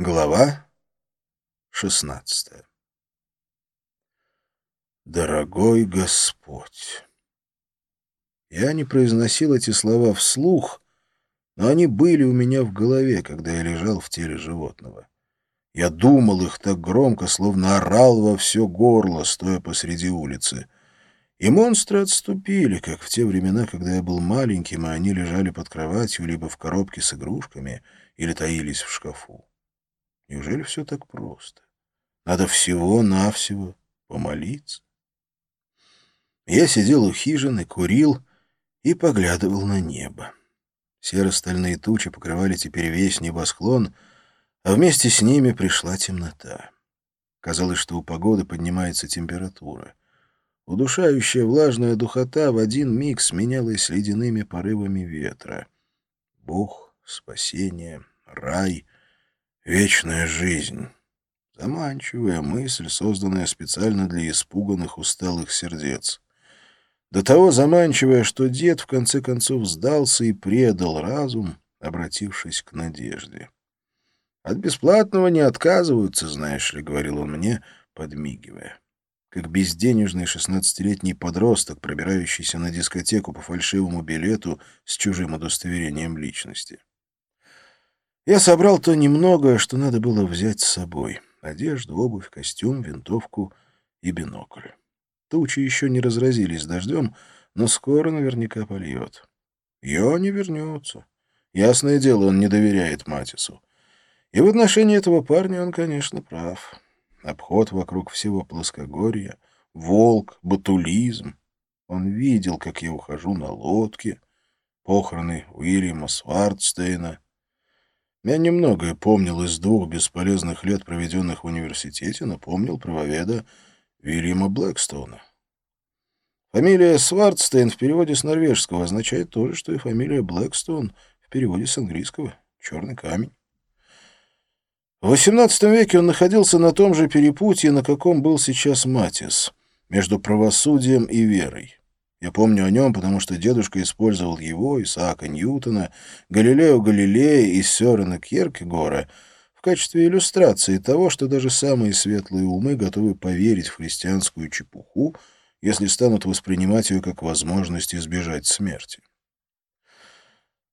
Глава 16 Дорогой Господь! Я не произносил эти слова вслух, но они были у меня в голове, когда я лежал в теле животного. Я думал их так громко, словно орал во все горло, стоя посреди улицы. И монстры отступили, как в те времена, когда я был маленьким, и они лежали под кроватью либо в коробке с игрушками, или таились в шкафу. Неужели все так просто? Надо всего-навсего помолиться. Я сидел у хижины, курил и поглядывал на небо. Серо-стальные тучи покрывали теперь весь небосклон, а вместе с ними пришла темнота. Казалось, что у погоды поднимается температура. Удушающая влажная духота в один миг сменялась ледяными порывами ветра. Бог, спасение, рай — Вечная жизнь. Заманчивая мысль, созданная специально для испуганных, усталых сердец. До того заманчивая, что дед в конце концов сдался и предал разум, обратившись к надежде. «От бесплатного не отказываются, знаешь ли», — говорил он мне, подмигивая. Как безденежный шестнадцатилетний подросток, пробирающийся на дискотеку по фальшивому билету с чужим удостоверением личности. Я собрал то немногое, что надо было взять с собой. Одежду, обувь, костюм, винтовку и бинокль. Тучи еще не разразились дождем, но скоро наверняка польет. Йо не вернется. Ясное дело, он не доверяет Матису. И в отношении этого парня он, конечно, прав. Обход вокруг всего плоскогорья, волк, батулизм. Он видел, как я ухожу на лодке, похороны Уильяма Свардстейна — я немногое помнил из двух бесполезных лет, проведенных в университете, но помнил правоведа Вильяма Блэкстоуна. Фамилия Свардстейн в переводе с норвежского означает то же, что и фамилия Блэкстоун в переводе с английского «черный камень». В XVIII веке он находился на том же перепутье, на каком был сейчас Матис, между правосудием и верой. Я помню о нем, потому что дедушка использовал его, Исаака Ньютона, Галилео Галилея и Сёрена Кьеркегора в качестве иллюстрации того, что даже самые светлые умы готовы поверить в христианскую чепуху, если станут воспринимать ее как возможность избежать смерти.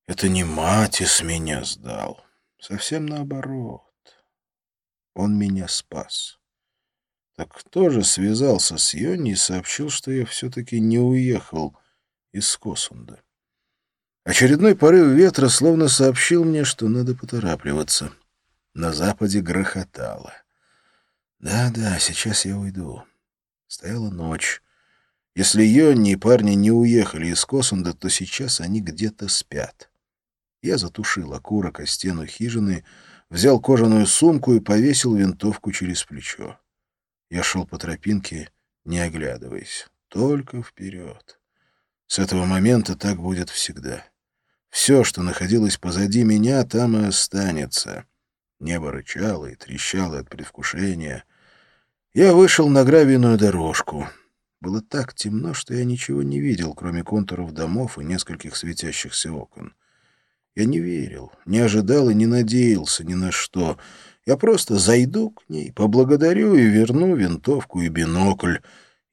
Это не Матис меня сдал, совсем наоборот. Он меня спас. Так кто же связался с Йонни и сообщил, что я все-таки не уехал из Косунда? Очередной порыв ветра словно сообщил мне, что надо поторапливаться. На западе грохотало. Да-да, сейчас я уйду. Стояла ночь. Если Йонни и парни не уехали из Косунда, то сейчас они где-то спят. Я затушил окурок о стену хижины, взял кожаную сумку и повесил винтовку через плечо. Я шел по тропинке, не оглядываясь, только вперед. С этого момента так будет всегда. Все, что находилось позади меня, там и останется. Небо рычало и трещало от предвкушения. Я вышел на гравийную дорожку. Было так темно, что я ничего не видел, кроме контуров домов и нескольких светящихся окон. Я не верил, не ожидал и не надеялся ни на что — я просто зайду к ней, поблагодарю и верну винтовку и бинокль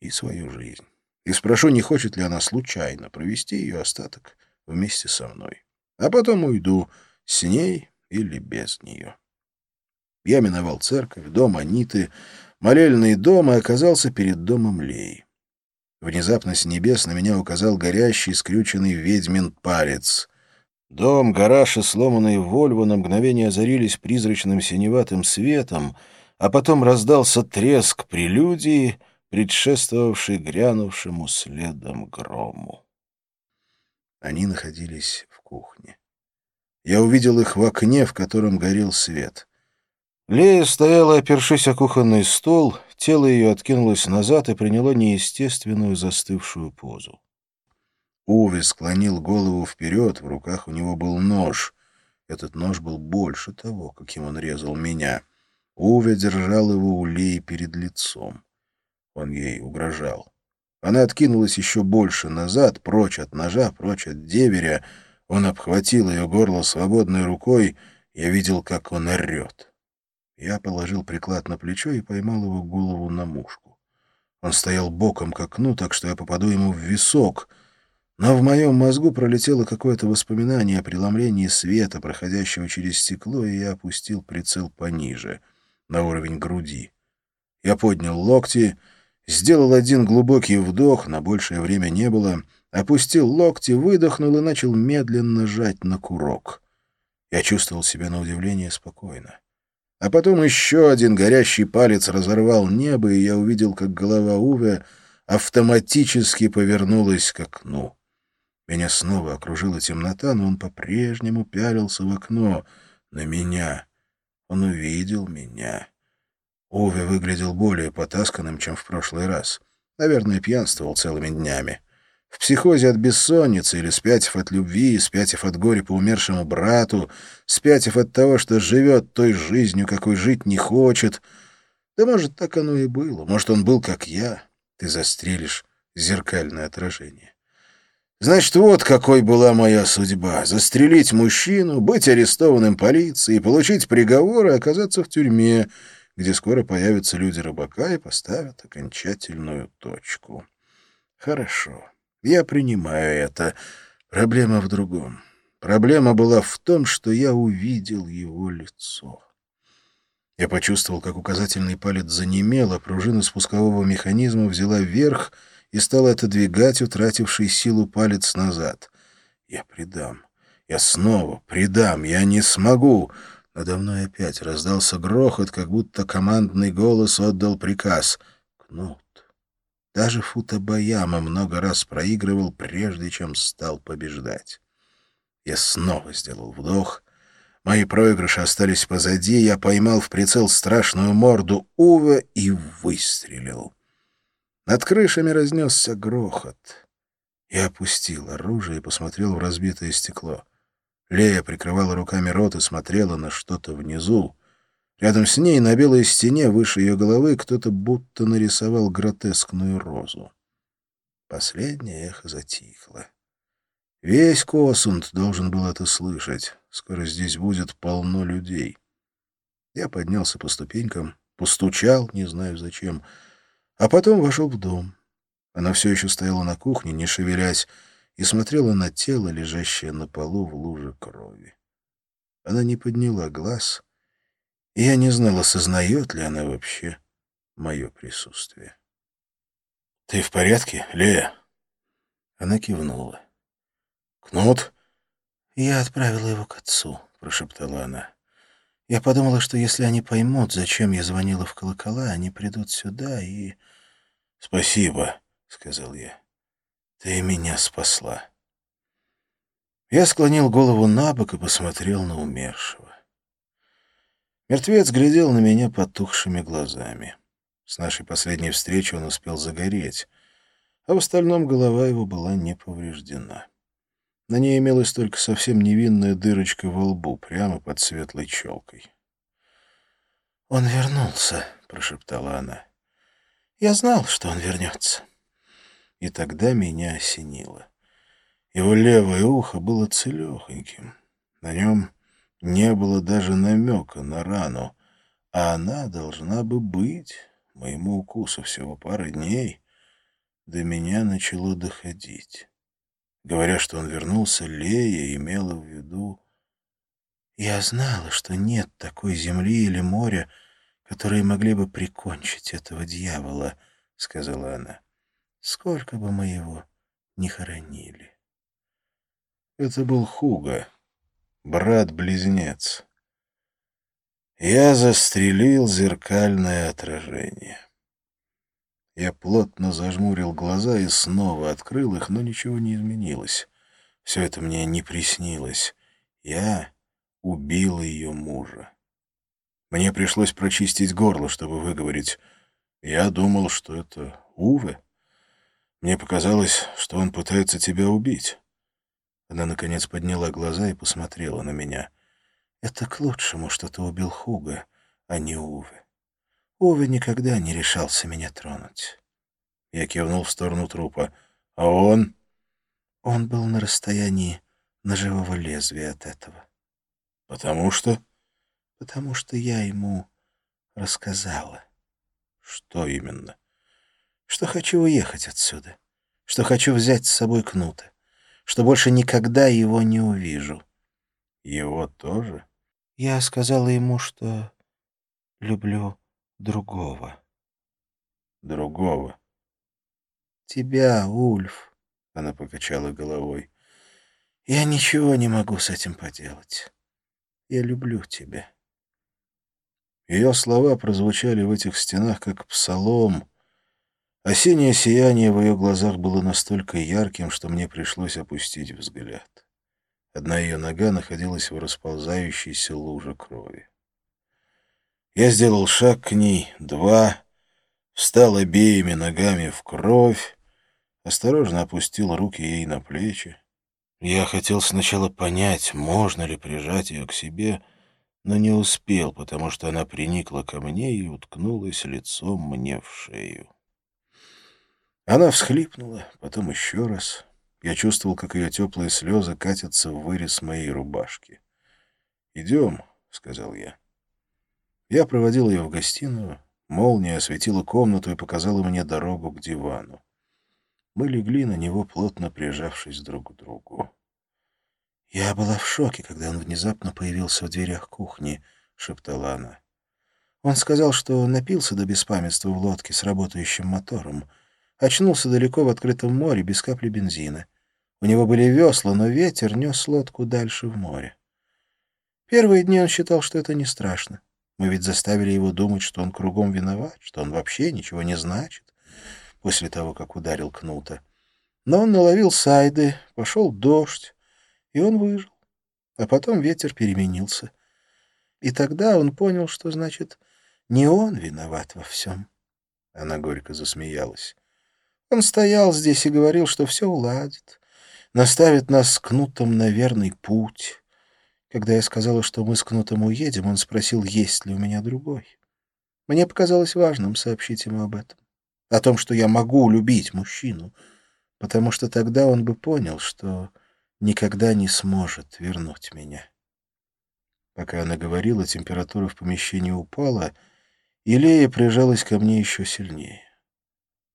и свою жизнь. И спрошу, не хочет ли она случайно провести ее остаток вместе со мной. А потом уйду с ней или без нее. Я миновал церковь, дом Аниты, молельный дом и оказался перед домом Леи. Внезапно с небес на меня указал горящий, скрюченный ведьмин палец. Дом, гараж и сломанные Вольво на мгновение озарились призрачным синеватым светом, а потом раздался треск прелюдии, предшествовавший грянувшему следом грому. Они находились в кухне. Я увидел их в окне, в котором горел свет. Лея стояла, опершись о кухонный стол, тело ее откинулось назад и приняло неестественную застывшую позу. Уве склонил голову вперед, в руках у него был нож. Этот нож был больше того, каким он резал меня. Уве держал его у Леи перед лицом. Он ей угрожал. Она откинулась еще больше назад, прочь от ножа, прочь от деверя. Он обхватил ее горло свободной рукой. Я видел, как он орет. Я положил приклад на плечо и поймал его голову на мушку. Он стоял боком к окну, так что я попаду ему в висок. Но в моем мозгу пролетело какое-то воспоминание о преломлении света, проходящего через стекло, и я опустил прицел пониже, на уровень груди. Я поднял локти, сделал один глубокий вдох, на большее время не было, опустил локти, выдохнул и начал медленно жать на курок. Я чувствовал себя на удивление спокойно. А потом еще один горящий палец разорвал небо, и я увидел, как голова Уве автоматически повернулась к окну. Меня снова окружила темнота, но он по-прежнему пялился в окно на меня. Он увидел меня. Уве выглядел более потасканным, чем в прошлый раз. Наверное, пьянствовал целыми днями. В психозе от бессонницы или спятив от любви, спятив от горя по умершему брату, спятив от того, что живет той жизнью, какой жить не хочет. Да, может, так оно и было. Может, он был, как я. Ты застрелишь зеркальное отражение. Значит, вот какой была моя судьба. Застрелить мужчину, быть арестованным полицией, получить приговор и оказаться в тюрьме, где скоро появятся люди рыбака и поставят окончательную точку. Хорошо. Я принимаю это. Проблема в другом. Проблема была в том, что я увидел его лицо. Я почувствовал, как указательный палец занемел, а пружина спускового механизма взяла вверх и стала отодвигать утративший силу палец назад. Я предам. Я снова предам. Я не смогу. Надо мной опять раздался грохот, как будто командный голос отдал приказ. «Кнут». Даже Футабаяма много раз проигрывал, прежде чем стал побеждать. Я снова сделал вдох. Мои проигрыши остались позади. Я поймал в прицел страшную морду Ува и выстрелил. Над крышами разнесся грохот. Я опустил оружие и посмотрел в разбитое стекло. Лея прикрывала руками рот и смотрела на что-то внизу. Рядом с ней на белой стене выше ее головы кто-то будто нарисовал гротескную розу. Последнее эхо затихло. Весь Косунд должен был это слышать. Скоро здесь будет полно людей. Я поднялся по ступенькам, постучал, не знаю зачем, а потом вошел в дом. Она все еще стояла на кухне, не шевелясь, и смотрела на тело, лежащее на полу в луже крови. Она не подняла глаз — и я не знал, осознает ли она вообще мое присутствие. — Ты в порядке, Лея? Она кивнула. — Кнут? — Я отправила его к отцу, — прошептала она. Я подумала, что если они поймут, зачем я звонила в колокола, они придут сюда и... — Спасибо, — сказал я. — Ты меня спасла. Я склонил голову на бок и посмотрел на умершего. Мертвец глядел на меня потухшими глазами. С нашей последней встречи он успел загореть, а в остальном голова его была не повреждена. На ней имелась только совсем невинная дырочка во лбу, прямо под светлой челкой. «Он вернулся», — прошептала она. «Я знал, что он вернется». И тогда меня осенило. Его левое ухо было целехоньким. На нем не было даже намека на рану, а она должна бы быть. Моему укусу всего пары дней. До меня начало доходить. Говоря, что он вернулся, Лея имела в виду... Я знала, что нет такой земли или моря, которые могли бы прикончить этого дьявола, — сказала она. Сколько бы мы его ни хоронили. Это был Хуга, брат-близнец. Я застрелил зеркальное отражение. Я плотно зажмурил глаза и снова открыл их, но ничего не изменилось. Все это мне не приснилось. Я убил ее мужа. Мне пришлось прочистить горло, чтобы выговорить. Я думал, что это Уве. Мне показалось, что он пытается тебя убить. Она, наконец, подняла глаза и посмотрела на меня. «Это к лучшему, что ты убил Хуга, а не Уве. Уве никогда не решался меня тронуть». Я кивнул в сторону трупа. «А он?» Он был на расстоянии ножевого лезвия от этого. «Потому что?» «Потому что я ему рассказала. Что именно? Что хочу уехать отсюда. Что хочу взять с собой Кнута. Что больше никогда его не увижу. Его тоже? Я сказала ему, что люблю другого. Другого? Тебя, Ульф. Она покачала головой. Я ничего не могу с этим поделать. Я люблю тебя. Ее слова прозвучали в этих стенах, как псалом. Осеннее сияние в ее глазах было настолько ярким, что мне пришлось опустить взгляд. Одна ее нога находилась в расползающейся луже крови. Я сделал шаг к ней, два, встал обеими ногами в кровь, осторожно опустил руки ей на плечи. Я хотел сначала понять, можно ли прижать ее к себе, но не успел, потому что она приникла ко мне и уткнулась лицом мне в шею. Она всхлипнула, потом еще раз. Я чувствовал, как ее теплые слезы катятся в вырез моей рубашки. «Идем», — сказал я. Я проводил ее в гостиную. Молния осветила комнату и показала мне дорогу к дивану. Мы легли на него, плотно прижавшись друг к другу. «Я была в шоке, когда он внезапно появился в дверях кухни», — шептала она. «Он сказал, что напился до беспамятства в лодке с работающим мотором. Очнулся далеко в открытом море, без капли бензина. У него были весла, но ветер нес лодку дальше в море. Первые дни он считал, что это не страшно. Мы ведь заставили его думать, что он кругом виноват, что он вообще ничего не значит, после того, как ударил Кнута. Но он наловил сайды, пошел дождь, и он выжил. А потом ветер переменился. И тогда он понял, что, значит, не он виноват во всем. Она горько засмеялась. Он стоял здесь и говорил, что все уладит, наставит нас Кнутом на верный путь. Когда я сказала, что мы с Кнутом уедем, он спросил, есть ли у меня другой. Мне показалось важным сообщить ему об этом. О том, что я могу любить мужчину, потому что тогда он бы понял, что никогда не сможет вернуть меня. Пока она говорила, температура в помещении упала, и Лея прижалась ко мне еще сильнее.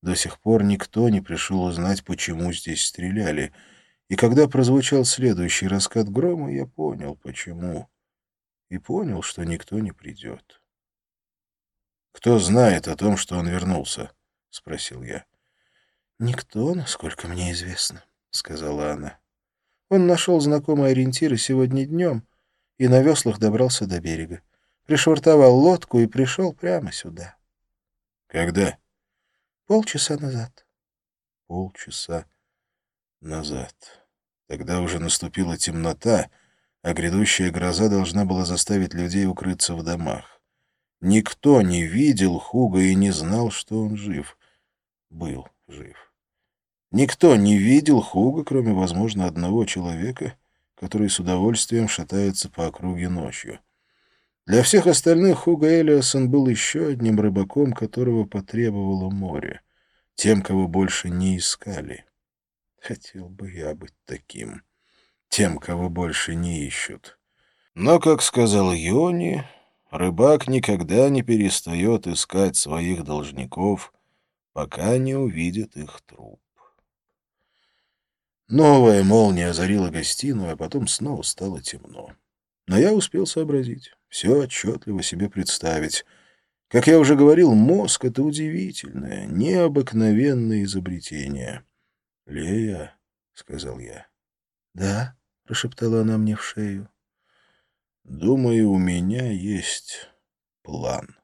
До сих пор никто не пришел узнать, почему здесь стреляли — и когда прозвучал следующий раскат грома, я понял, почему. И понял, что никто не придет. «Кто знает о том, что он вернулся?» — спросил я. «Никто, насколько мне известно», — сказала она. «Он нашел знакомые ориентиры сегодня днем и на веслах добрался до берега. Пришвартовал лодку и пришел прямо сюда». «Когда?» «Полчаса назад». «Полчаса назад». Тогда уже наступила темнота, а грядущая гроза должна была заставить людей укрыться в домах. Никто не видел Хуга и не знал, что он жив. Был жив. Никто не видел Хуга, кроме, возможно, одного человека, который с удовольствием шатается по округе ночью. Для всех остальных Хуга Элиасон был еще одним рыбаком, которого потребовало море, тем, кого больше не искали. Хотел бы я быть таким. Тем, кого больше не ищут. Но, как сказал Йони, рыбак никогда не перестает искать своих должников, пока не увидит их труп. Новая молния озарила гостиную, а потом снова стало темно. Но я успел сообразить, все отчетливо себе представить. Как я уже говорил, мозг — это удивительное, необыкновенное изобретение — «Лея», — сказал я. «Да», — прошептала она мне в шею. «Думаю, у меня есть план».